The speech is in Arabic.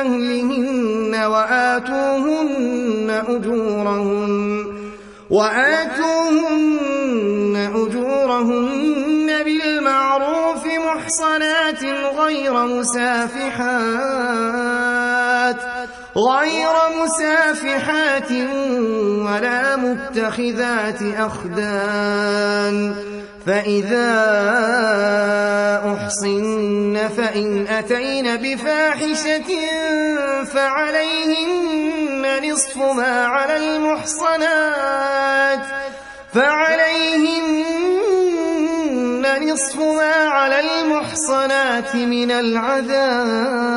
أهلهن وآتوهن أجورهن وآتوهن أجورهن بالمعروف محصنات غير مسافحات غير مسافحات ولا متخذات أخدان. فإذا أحصن فإن أتين بفاحشة فعليهن نصف ما على المحصنات. فعليهن نصف ما على المحصنات من العذاب.